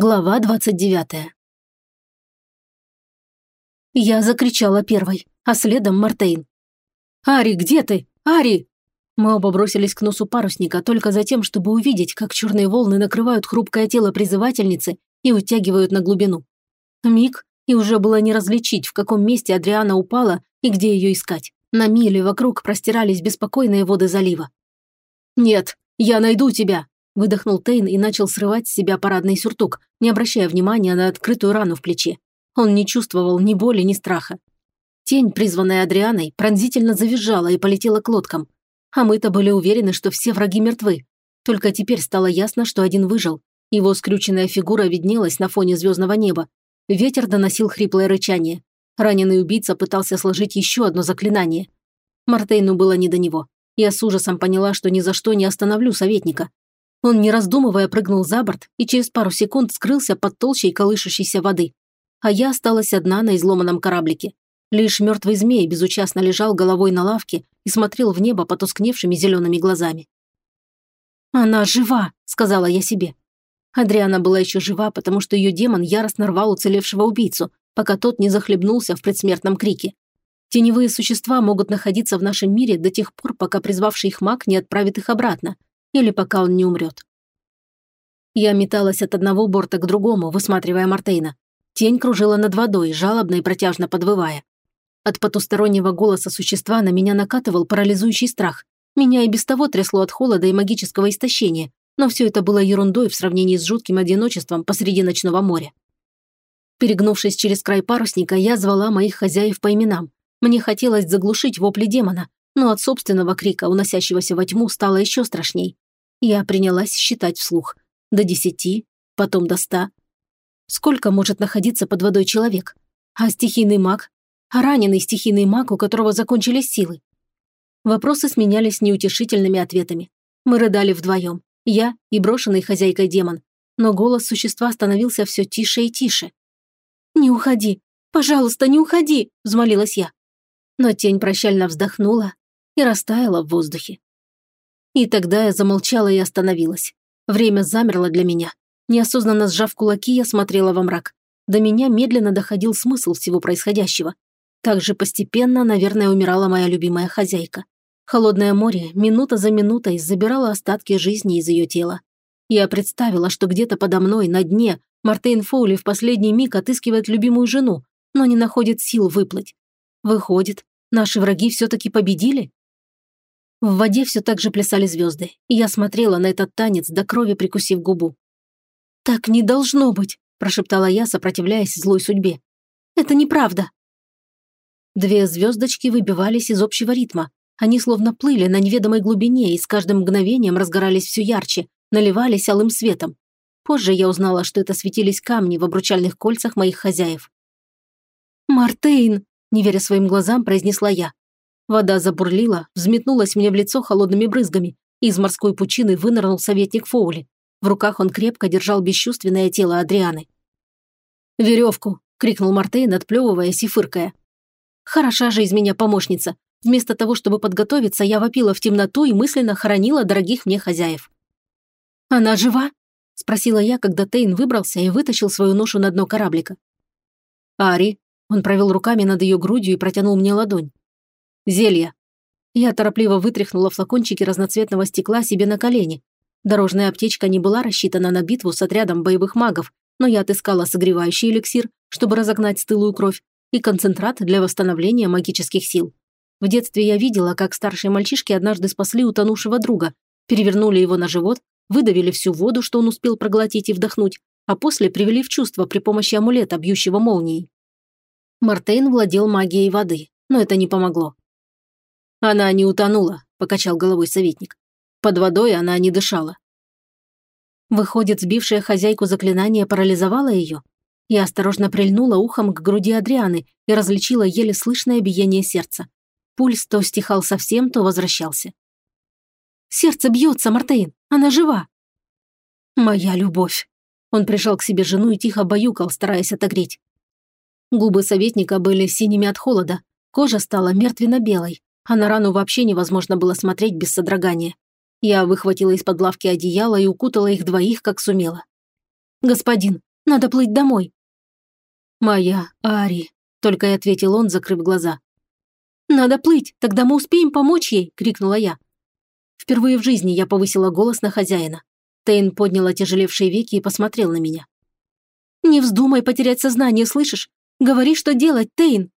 Глава 29. Я закричала первой, а следом Мартейн. «Ари, где ты? Ари!» Мы оба бросились к носу парусника только за тем, чтобы увидеть, как черные волны накрывают хрупкое тело призывательницы и утягивают на глубину. Миг, и уже было не различить, в каком месте Адриана упала и где ее искать. На мили вокруг простирались беспокойные воды залива. «Нет, я найду тебя!» Выдохнул Тейн и начал срывать с себя парадный сюртук, не обращая внимания на открытую рану в плече. Он не чувствовал ни боли, ни страха. Тень, призванная Адрианой, пронзительно завизжала и полетела к лодкам. А мы-то были уверены, что все враги мертвы. Только теперь стало ясно, что один выжил. Его скрюченная фигура виднелась на фоне звездного неба. Ветер доносил хриплое рычание. Раненый убийца пытался сложить еще одно заклинание. Мартейну было не до него. Я с ужасом поняла, что ни за что не остановлю советника. Он, не раздумывая, прыгнул за борт и через пару секунд скрылся под толщей колышущейся воды. А я осталась одна на изломанном кораблике. Лишь мертвый змей безучастно лежал головой на лавке и смотрел в небо потускневшими зелеными глазами. «Она жива!» – сказала я себе. Адриана была еще жива, потому что ее демон яростно рвал уцелевшего убийцу, пока тот не захлебнулся в предсмертном крике. Теневые существа могут находиться в нашем мире до тех пор, пока призвавший их маг не отправит их обратно – или пока он не умрет. Я металась от одного борта к другому, высматривая Мартейна. Тень кружила над водой, жалобно и протяжно подвывая. От потустороннего голоса существа на меня накатывал парализующий страх. Меня и без того трясло от холода и магического истощения, но все это было ерундой в сравнении с жутким одиночеством посреди ночного моря. Перегнувшись через край парусника, я звала моих хозяев по именам. Мне хотелось заглушить вопли демона, но от собственного крика, уносящегося во тьму, стало еще страшней. Я принялась считать вслух. До десяти, потом до ста. Сколько может находиться под водой человек? А стихийный маг? А раненый стихийный маг, у которого закончились силы? Вопросы сменялись неутешительными ответами. Мы рыдали вдвоем. Я и брошенный хозяйкой демон. Но голос существа становился все тише и тише. «Не уходи! Пожалуйста, не уходи!» – взмолилась я. Но тень прощально вздохнула и растаяла в воздухе. И тогда я замолчала и остановилась. Время замерло для меня. Неосознанно сжав кулаки, я смотрела во мрак. До меня медленно доходил смысл всего происходящего. Так же постепенно, наверное, умирала моя любимая хозяйка. Холодное море минута за минутой забирало остатки жизни из ее тела. Я представила, что где-то подо мной, на дне, Мартейн Фоули в последний миг отыскивает любимую жену, но не находит сил выплыть. Выходит, наши враги все-таки победили? В воде все так же плясали звезды, и я смотрела на этот танец, до крови прикусив губу. «Так не должно быть», – прошептала я, сопротивляясь злой судьбе. «Это неправда». Две звездочки выбивались из общего ритма. Они словно плыли на неведомой глубине и с каждым мгновением разгорались все ярче, наливались алым светом. Позже я узнала, что это светились камни в обручальных кольцах моих хозяев. «Мартейн!» – не веря своим глазам, произнесла я. Вода забурлила, взметнулась мне в лицо холодными брызгами, из морской пучины вынырнул советник Фоули. В руках он крепко держал бесчувственное тело Адрианы. «Веревку!» – крикнул Мартейн, отплевываясь и фыркая. «Хороша же из меня помощница. Вместо того, чтобы подготовиться, я вопила в темноту и мысленно хоронила дорогих мне хозяев». «Она жива?» – спросила я, когда Тейн выбрался и вытащил свою ношу на дно кораблика. «Ари!» – он провел руками над ее грудью и протянул мне ладонь. Зелье. Я торопливо вытряхнула флакончики разноцветного стекла себе на колени. Дорожная аптечка не была рассчитана на битву с отрядом боевых магов, но я отыскала согревающий эликсир, чтобы разогнать стылую кровь, и концентрат для восстановления магических сил. В детстве я видела, как старшие мальчишки однажды спасли утонувшего друга, перевернули его на живот, выдавили всю воду, что он успел проглотить и вдохнуть, а после привели в чувство при помощи амулета, бьющего молнией. Мартейн владел магией воды, но это не помогло. «Она не утонула», – покачал головой советник. «Под водой она не дышала». Выходит, сбившая хозяйку заклинание парализовало ее? Я осторожно прильнула ухом к груди Адрианы и различила еле слышное биение сердца. Пульс то стихал совсем, то возвращался. «Сердце бьется, Мартейн! Она жива!» «Моя любовь!» Он прижал к себе жену и тихо баюкал, стараясь отогреть. Губы советника были синими от холода, кожа стала мертвенно-белой, а на рану вообще невозможно было смотреть без содрогания. Я выхватила из-под лавки одеяло и укутала их двоих, как сумела. «Господин, Надо плыть домой». «Моя Ари», – только и ответил он, закрыв глаза. «Надо плыть, тогда мы успеем помочь ей!» – крикнула я. Впервые в жизни я повысила голос на хозяина. Тейн поднял отяжелевшие веки и посмотрел на меня. «Не вздумай потерять сознание, слышишь? Говори, что делать, Тейн!»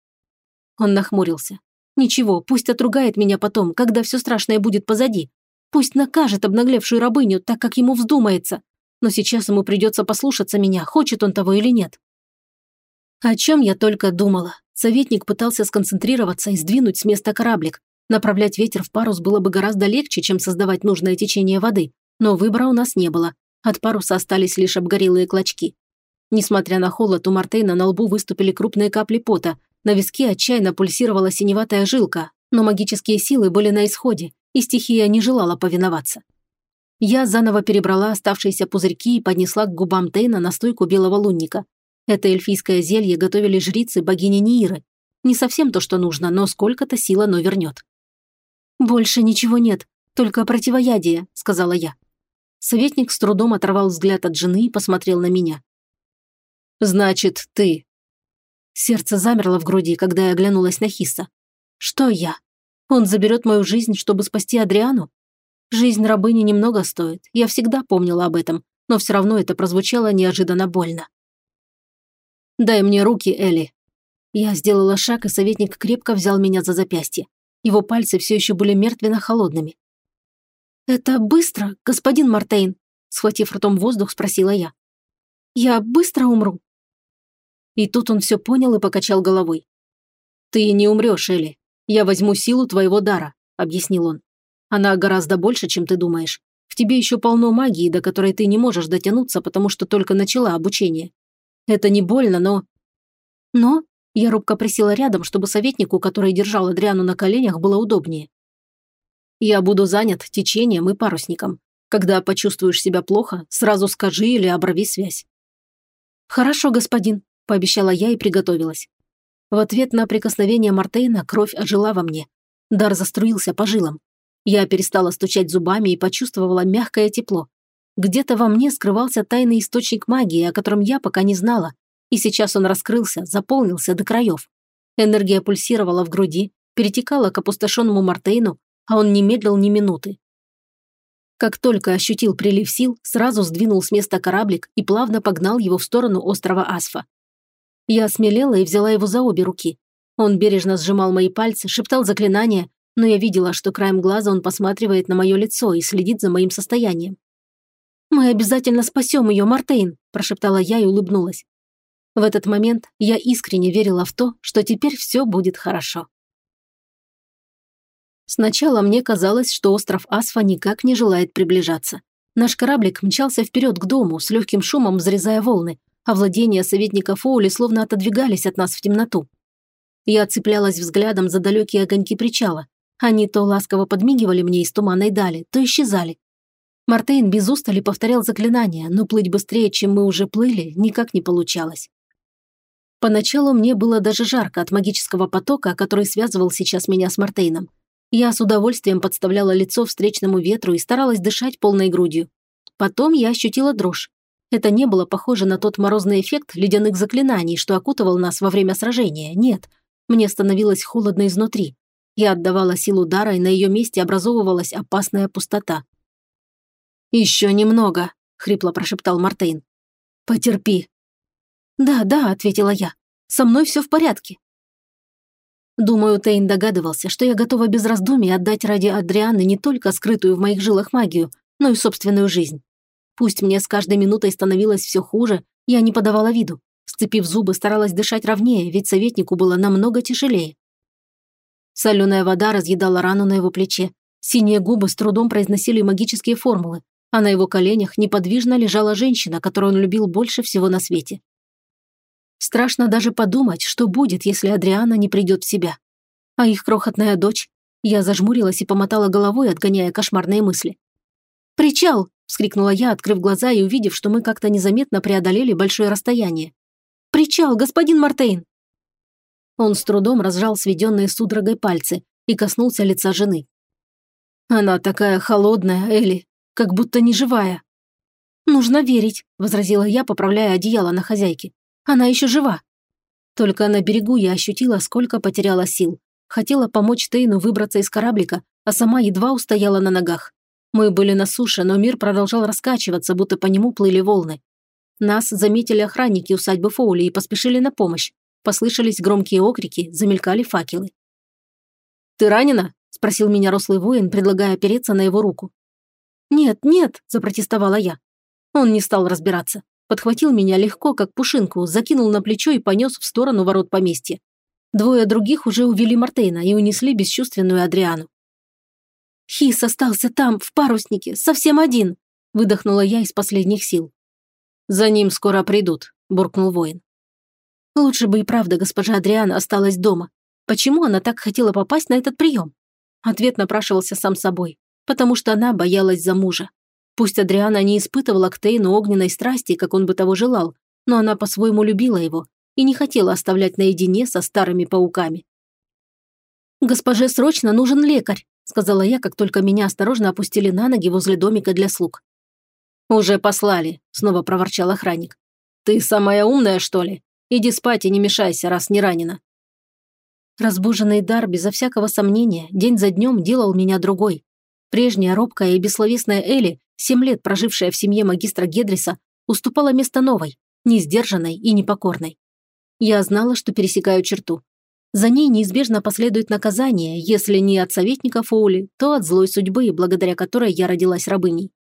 Он нахмурился. «Ничего, пусть отругает меня потом, когда все страшное будет позади. Пусть накажет обнаглевшую рабыню, так как ему вздумается. Но сейчас ему придется послушаться меня, хочет он того или нет». О чем я только думала. Советник пытался сконцентрироваться и сдвинуть с места кораблик. Направлять ветер в парус было бы гораздо легче, чем создавать нужное течение воды. Но выбора у нас не было. От паруса остались лишь обгорелые клочки. Несмотря на холод, у Мартейна на лбу выступили крупные капли пота. На виске отчаянно пульсировала синеватая жилка, но магические силы были на исходе, и стихия не желала повиноваться. Я заново перебрала оставшиеся пузырьки и поднесла к губам Тейна настойку белого лунника. Это эльфийское зелье готовили жрицы богини Нииры. Не совсем то, что нужно, но сколько-то сил оно вернет. «Больше ничего нет, только противоядие», – сказала я. Советник с трудом оторвал взгляд от жены и посмотрел на меня. «Значит, ты». Сердце замерло в груди, когда я оглянулась на Хисса. «Что я? Он заберет мою жизнь, чтобы спасти Адриану? Жизнь рабыни немного стоит, я всегда помнила об этом, но все равно это прозвучало неожиданно больно. «Дай мне руки, Элли». Я сделала шаг, и советник крепко взял меня за запястье. Его пальцы все еще были мертвенно-холодными. «Это быстро, господин Мартейн?» Схватив ртом воздух, спросила я. «Я быстро умру?» И тут он все понял и покачал головой. «Ты не умрешь, Элли. Я возьму силу твоего дара», – объяснил он. «Она гораздо больше, чем ты думаешь. В тебе еще полно магии, до которой ты не можешь дотянуться, потому что только начала обучение. Это не больно, но... Но я робко присела рядом, чтобы советнику, который держал Адриану на коленях, было удобнее. Я буду занят течением и парусником. Когда почувствуешь себя плохо, сразу скажи или обрави связь. Хорошо, господин, пообещала я и приготовилась. В ответ на прикосновение Мартейна кровь ожила во мне. Дар заструился по жилам. Я перестала стучать зубами и почувствовала мягкое тепло. Где-то во мне скрывался тайный источник магии, о котором я пока не знала. И сейчас он раскрылся, заполнился до краев. Энергия пульсировала в груди, перетекала к опустошенному Мартейну, а он не медлил ни минуты. Как только ощутил прилив сил, сразу сдвинул с места кораблик и плавно погнал его в сторону острова Асфа. Я осмелела и взяла его за обе руки. Он бережно сжимал мои пальцы, шептал заклинания, но я видела, что краем глаза он посматривает на мое лицо и следит за моим состоянием. «Мы обязательно спасем ее, Мартейн», – прошептала я и улыбнулась. В этот момент я искренне верила в то, что теперь все будет хорошо. Сначала мне казалось, что остров Асфа никак не желает приближаться. Наш кораблик мчался вперед к дому, с легким шумом взрезая волны, а владения советника Фоули словно отодвигались от нас в темноту. Я цеплялась взглядом за далекие огоньки причала. Они то ласково подмигивали мне из туманной дали, то исчезали, Мартейн без устали повторял заклинания, но плыть быстрее, чем мы уже плыли, никак не получалось. Поначалу мне было даже жарко от магического потока, который связывал сейчас меня с Мартейном. Я с удовольствием подставляла лицо встречному ветру и старалась дышать полной грудью. Потом я ощутила дрожь. Это не было похоже на тот морозный эффект ледяных заклинаний, что окутывал нас во время сражения. Нет. Мне становилось холодно изнутри. Я отдавала силу дара, и на ее месте образовывалась опасная пустота. «Еще немного», – хрипло прошептал Мартейн. «Потерпи». «Да, да», – ответила я. «Со мной все в порядке». Думаю, Тейн догадывался, что я готова без раздумий отдать ради Адрианы не только скрытую в моих жилах магию, но и собственную жизнь. Пусть мне с каждой минутой становилось все хуже, я не подавала виду. Сцепив зубы, старалась дышать ровнее, ведь советнику было намного тяжелее. Соленая вода разъедала рану на его плече. Синие губы с трудом произносили магические формулы а на его коленях неподвижно лежала женщина, которую он любил больше всего на свете. Страшно даже подумать, что будет, если Адриана не придет в себя. А их крохотная дочь? Я зажмурилась и помотала головой, отгоняя кошмарные мысли. «Причал!» – вскрикнула я, открыв глаза и увидев, что мы как-то незаметно преодолели большое расстояние. «Причал, господин Мартейн!» Он с трудом разжал сведенные судорогой пальцы и коснулся лица жены. «Она такая холодная, Элли как будто не живая. «Нужно верить», – возразила я, поправляя одеяло на хозяйке. «Она еще жива». Только на берегу я ощутила, сколько потеряла сил. Хотела помочь Тейну выбраться из кораблика, а сама едва устояла на ногах. Мы были на суше, но мир продолжал раскачиваться, будто по нему плыли волны. Нас заметили охранники усадьбы Фоули и поспешили на помощь. Послышались громкие окрики, замелькали факелы. «Ты ранена?» – спросил меня рослый воин, предлагая опереться на его руку. «Нет, нет», – запротестовала я. Он не стал разбираться. Подхватил меня легко, как пушинку, закинул на плечо и понес в сторону ворот поместья. Двое других уже увели Мартейна и унесли бесчувственную Адриану. «Хис остался там, в паруснике, совсем один», – выдохнула я из последних сил. «За ним скоро придут», – буркнул воин. Лучше бы и правда госпожа Адриана осталась дома. Почему она так хотела попасть на этот прием? Ответ напрашивался сам собой. Потому что она боялась за мужа. Пусть Адриана не испытывала к Тейну огненной страсти, как он бы того желал, но она по-своему любила его и не хотела оставлять наедине со старыми пауками. «Госпоже срочно нужен лекарь», сказала я, как только меня осторожно опустили на ноги возле домика для слуг. «Уже послали», – снова проворчал охранник. «Ты самая умная, что ли? Иди спать и не мешайся, раз не ранена». Разбуженный дар, безо всякого сомнения, день за днем делал меня другой. Прежняя робкая и бессловесная Элли, семь лет прожившая в семье магистра Гедриса, уступала место новой, несдержанной и непокорной. Я знала, что пересекаю черту. За ней неизбежно последует наказание, если не от советника Фоули, то от злой судьбы, благодаря которой я родилась рабыней.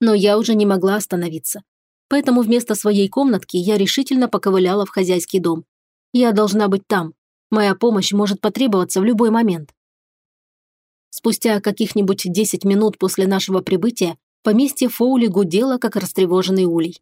Но я уже не могла остановиться. Поэтому вместо своей комнатки я решительно поковыляла в хозяйский дом. Я должна быть там. Моя помощь может потребоваться в любой момент. Спустя каких-нибудь 10 минут после нашего прибытия поместье Фоули гудело, как растревоженный улей.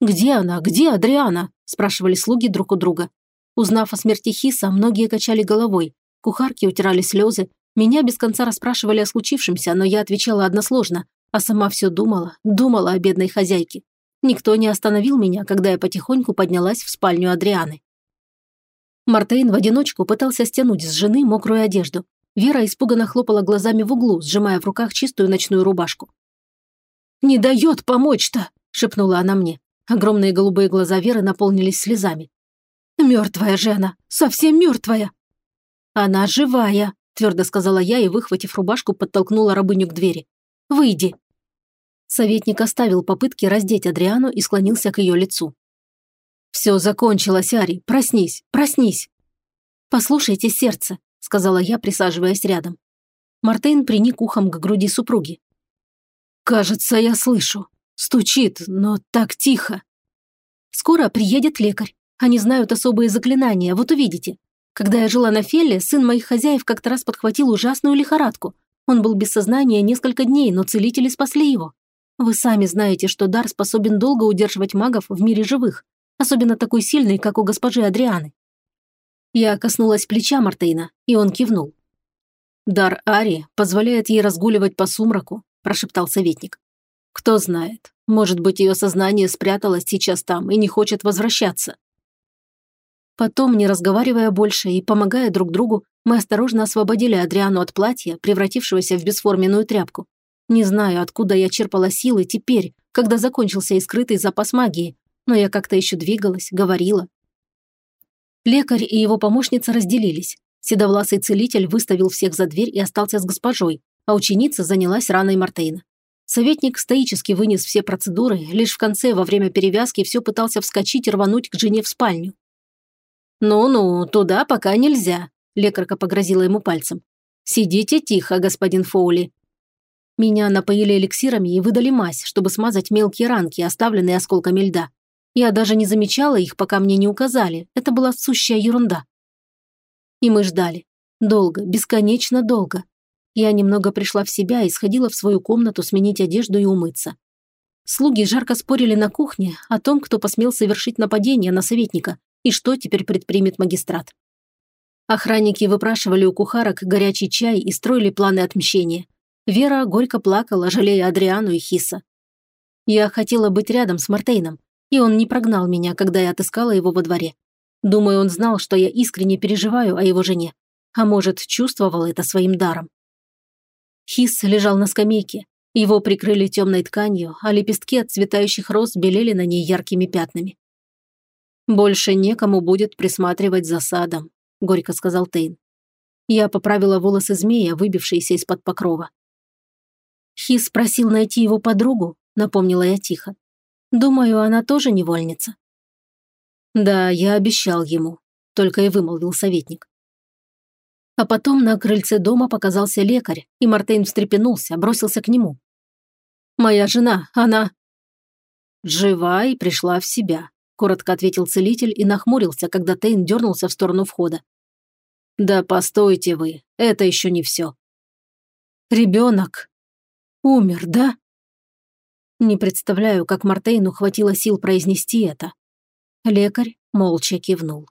«Где она? Где Адриана?» – спрашивали слуги друг у друга. Узнав о смерти Хиса, многие качали головой, кухарки утирали слезы, меня без конца расспрашивали о случившемся, но я отвечала односложно, а сама все думала, думала о бедной хозяйке. Никто не остановил меня, когда я потихоньку поднялась в спальню Адрианы. Мартейн в одиночку пытался стянуть с жены мокрую одежду. Вера испуганно хлопала глазами в углу, сжимая в руках чистую ночную рубашку. «Не дает помочь-то!» – шепнула она мне. Огромные голубые глаза Веры наполнились слезами. «Мертвая Жена, совсем мертвая!» «Она живая!» – твердо сказала я и, выхватив рубашку, подтолкнула рабыню к двери. «Выйди!» Советник оставил попытки раздеть Адриану и склонился к ее лицу. «Все закончилось, Ари. Проснись, проснись!» «Послушайте сердце», – сказала я, присаживаясь рядом. Мартейн приник ухом к груди супруги. «Кажется, я слышу. Стучит, но так тихо». «Скоро приедет лекарь. Они знают особые заклинания, вот увидите. Когда я жила на Фелле, сын моих хозяев как-то раз подхватил ужасную лихорадку. Он был без сознания несколько дней, но целители спасли его. Вы сами знаете, что дар способен долго удерживать магов в мире живых, особенно такой сильный, как у госпожи Адрианы. Я коснулась плеча Мартейна, и он кивнул. «Дар Ари позволяет ей разгуливать по сумраку», – прошептал советник. «Кто знает, может быть, ее сознание спряталось сейчас там и не хочет возвращаться». Потом, не разговаривая больше и помогая друг другу, мы осторожно освободили Адриану от платья, превратившегося в бесформенную тряпку. Не знаю, откуда я черпала силы теперь, когда закончился и скрытый запас магии, но я как-то еще двигалась, говорила. Лекарь и его помощница разделились. Седовласый целитель выставил всех за дверь и остался с госпожой, а ученица занялась раной Мартейна. Советник стоически вынес все процедуры, лишь в конце, во время перевязки, все пытался вскочить и рвануть к жене в спальню. «Ну-ну, туда пока нельзя», – лекарка погрозила ему пальцем. «Сидите тихо, господин Фоули». Меня напоили эликсирами и выдали мазь, чтобы смазать мелкие ранки, оставленные осколками льда. Я даже не замечала их, пока мне не указали. Это была сущая ерунда. И мы ждали. Долго, бесконечно долго. Я немного пришла в себя и сходила в свою комнату сменить одежду и умыться. Слуги жарко спорили на кухне о том, кто посмел совершить нападение на советника, и что теперь предпримет магистрат. Охранники выпрашивали у кухарок горячий чай и строили планы отмщения. Вера горько плакала, жалея Адриану и Хиса. Я хотела быть рядом с Мартейном, и он не прогнал меня, когда я отыскала его во дворе. Думаю, он знал, что я искренне переживаю о его жене. А может, чувствовал это своим даром. Хис лежал на скамейке. Его прикрыли темной тканью, а лепестки от цветающих роз белели на ней яркими пятнами. «Больше некому будет присматривать за садом», – горько сказал Тейн. Я поправила волосы змея, выбившиеся из-под покрова. Хис просил найти его подругу, напомнила я тихо. Думаю, она тоже невольница. Да, я обещал ему, только и вымолвил советник. А потом на крыльце дома показался лекарь, и Мартейн встрепенулся, бросился к нему. «Моя жена, она...» «Жива и пришла в себя», – коротко ответил целитель и нахмурился, когда Тейн дернулся в сторону входа. «Да постойте вы, это еще не все». «Ребенок умер, да?» Не представляю, как Мартейну хватило сил произнести это. Лекарь молча кивнул.